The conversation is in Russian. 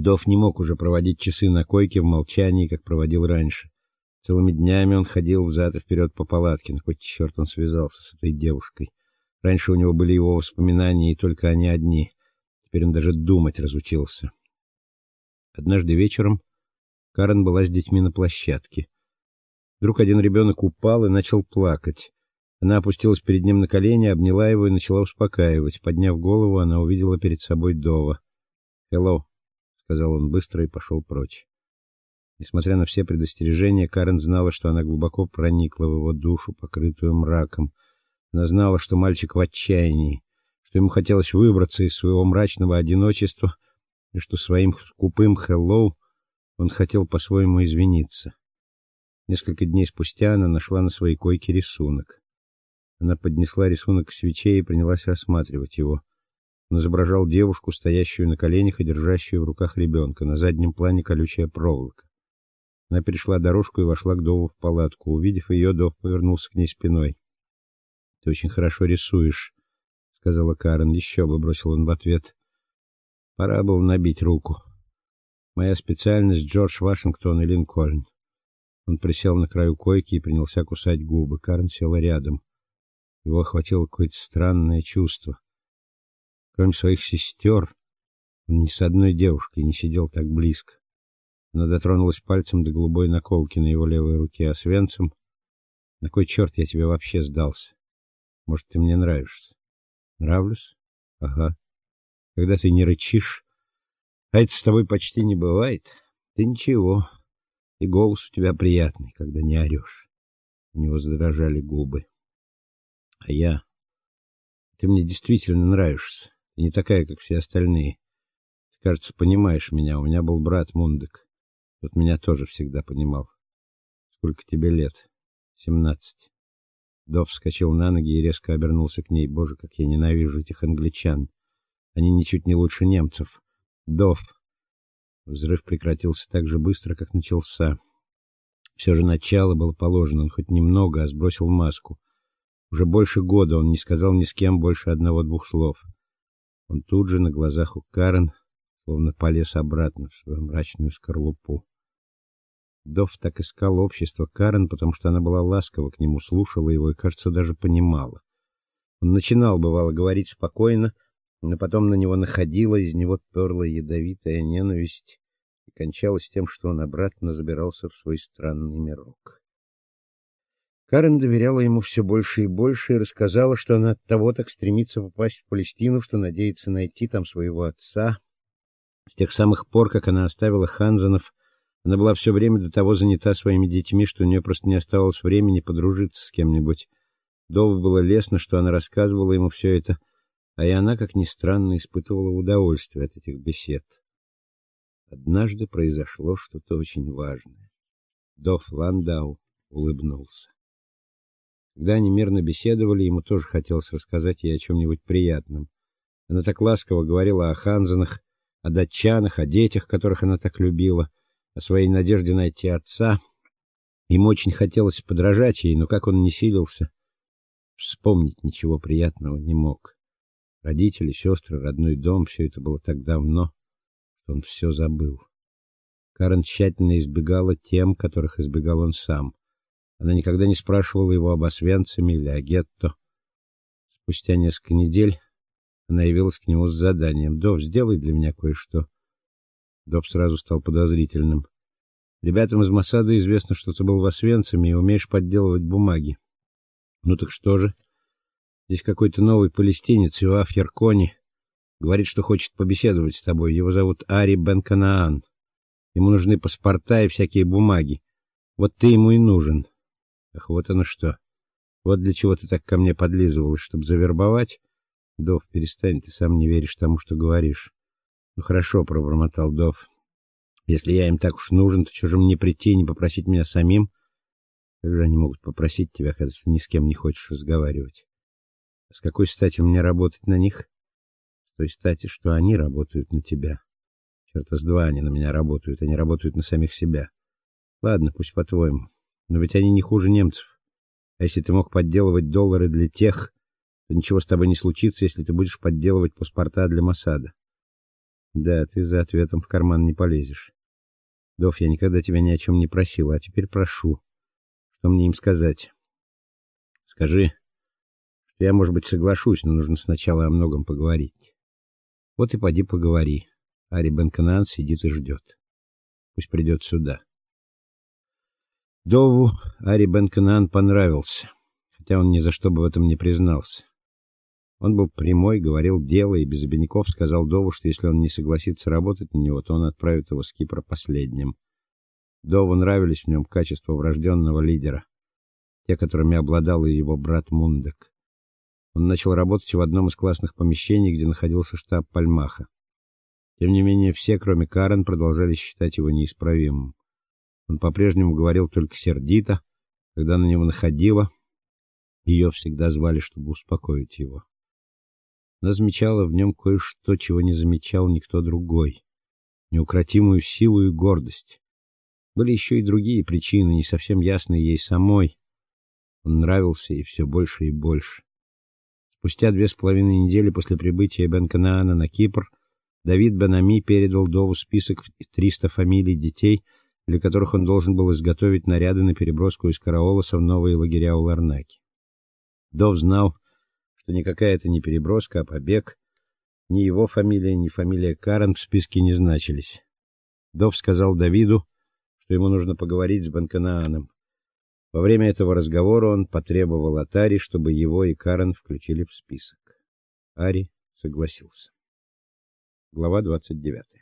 Дов не мог уже проводить часы на койке в молчании, как проводил раньше. Целыми днями он ходил взад и вперед по палатке, но хоть черт он связался с этой девушкой. Раньше у него были его воспоминания, и только они одни. Теперь он даже думать разучился. Однажды вечером Карен была с детьми на площадке. Вдруг один ребенок упал и начал плакать. Она опустилась перед ним на колени, обняла его и начала успокаивать. Подняв голову, она увидела перед собой Дова. "Hello", сказал он быстро и пошел прочь. Несмотря на все предостережения, Карен знала, что она глубоко проникла в его душу, покрытую мраком. Она знала, что мальчик в отчаянии, что ему хотелось выбраться из своего мрачного одиночества, и что своим скупым hello он хотел по-своему извиниться. Несколько дней спустя она нашла на своей койке рисунок. Она поднесла рисунок к свече и принялась рассматривать его. Он изображал девушку, стоящую на коленях и держащую в руках ребенка. На заднем плане колючая проволока. Она перешла дорожку и вошла к Дову в палатку. Увидев ее, Дов повернулся к ней спиной. "Ты очень хорошо рисуешь", сказала Карен. "Еще бы", бросил он в ответ. Пора было набить руку. Моя специальность Джордж Вашингтон и Линкольн. Он присел на краю койки и принялся кусать губы. Карен села рядом. Его охватило какое-то странное чувство. Кроме своих сестер, он ни с одной девушкой не сидел так близко. Она дотронулась пальцем до голубой наколки на его левой руке, а свенцем на кой черт я тебе вообще сдался? Может, ты мне нравишься? Нравлюсь? Ага. Когда ты не рычишь, а это с тобой почти не бывает, ты ничего. И голос у тебя приятный, когда не орешь. У него задрожали губы. А я... Ты мне действительно нравишься. Ты не такая, как все остальные. Ты, кажется, понимаешь меня. У меня был брат Мундек. Вот меня тоже всегда понимал. Сколько тебе лет? Семнадцать. Дов вскочил на ноги и резко обернулся к ней. Боже, как я ненавижу этих англичан. Они ничуть не лучше немцев. Дов. Взрыв прекратился так же быстро, как начался. Все же начало было положено, он хоть немного, а сбросил маску. Уже больше года он не сказал ни с кем больше одного-двух слов. Он тут же на глазах у Карен словно полез обратно в свою мрачную скорлупу. Дов так искал общество Карен, потому что она была ласкова к нему, слушала его и, кажется, даже понимала. Он начинал бывало говорить спокойно, но потом на него находила, из него перла ядовитая ненависть и кончалась тем, что он обратно забирался в свой странный мирок. Карен доверяла ему все больше и больше и рассказала, что она от того так стремится попасть в Палестину, что надеется найти там своего отца. С тех самых пор, как она оставила Ханзанов, она была все время до того занята своими детьми, что у нее просто не оставалось времени подружиться с кем-нибудь. Дову было лестно, что она рассказывала ему все это, а и она, как ни странно, испытывала удовольствие от этих бесед. Однажды произошло что-то очень важное. Дов Ландау улыбнулся. Когда они мирно беседовали, ему тоже хотелось рассказать ей о чем нибудь приятном. Она так ласково говорила о Ханзанах, о датчанах, о детях, которых она так любила, о своей надежде найти отца. Ему очень хотелось подражать ей, но как он не силился, вспомнить ничего приятного не мог. Родители, сестры, родной дом все это было так давно, что он все забыл. Карен тщательно избегала тем, которых избегал он сам. Она никогда не спрашивала его об Освенциме или о гетто. Спустя несколько недель она явилась к нему с заданием: "Дов, сделай для меня кое-что". Дов сразу стал подозрительным. Ребятам из Масада известно, что ты был в Освенциме и умеешь подделывать бумаги. Ну так что же? Здесь какой-то новый палестинец, Иоаф Яркони, говорит, что хочет побеседовать с тобой. Его зовут Ари Бен-Канаан. Ему нужны паспорта и всякие бумаги. Вот ты ему и нужен. Ах, вот оно что. Вот для чего ты так ко мне подлизывалась, чтобы завербовать? Дов, перестань, ты сам не веришь тому, что говоришь. Ну хорошо, пробормотал Дов. Если я им так уж нужен, то что же мне прийти не попросить меня самим? Как же они могут попросить тебя, когда ты ни с кем не хочешь разговаривать? А с какой стати мне работать на них? С той стати, что они работают на тебя. Черта с два они на меня работают, они работают на самих себя. Ладно, пусть по-твоему. Но ведь они не хуже немцев. А если ты мог подделывать доллары для тех, то ничего с тобой не случится, если ты будешь подделывать паспорта для Масада. Да, ты за ответом в карман не полезешь. Дов, я никогда тебя ни о чем не просила, а теперь прошу. Что мне им сказать? Скажи, что я, может быть, соглашусь, но нужно сначала о многом поговорить. Вот и поди поговори. Ари Бенканан сидит и ждет. Пусть придет сюда. Дову Ари Бенканан понравился, хотя он ни за что бы в этом не признался. Он был прямой, говорил дело и без обиняков сказал Дову, что если он не согласится работать на него, то он отправит его с Кипра последним. Дову нравились в нем качества врожденного лидера, те, которыми обладал и его брат Мундек. Он начал работать в одном из классных помещений, где находился штаб Пальмаха. Тем не менее, все, кроме Карен, продолжали считать его неисправимым. Он по-прежнему говорил только сердито, когда на него находило, ее всегда звали, чтобы успокоить его. Она замечала в нем кое-что, чего не замечал никто другой. Неукротимую силу и гордость. Были еще и другие причины, не совсем ясные ей самой. Он нравился ей все больше и больше. Спустя две с половиной недели после прибытия Бен-Канаана на Кипр, Давид Бенами передал Дову список 300 фамилий детей, для которых он должен был изготовить наряды на переброску из Караолоса в новые лагеря у Ларнаки. Дов знал, что никакая это не переброска, а побег. Ни его фамилия, ни фамилия Карен в списке не значились. Дов сказал Давиду, что ему нужно поговорить с Банканааном. Во время этого разговора он потребовал от Ари, чтобы его и Карен включили в список. Ари согласился. Глава 29.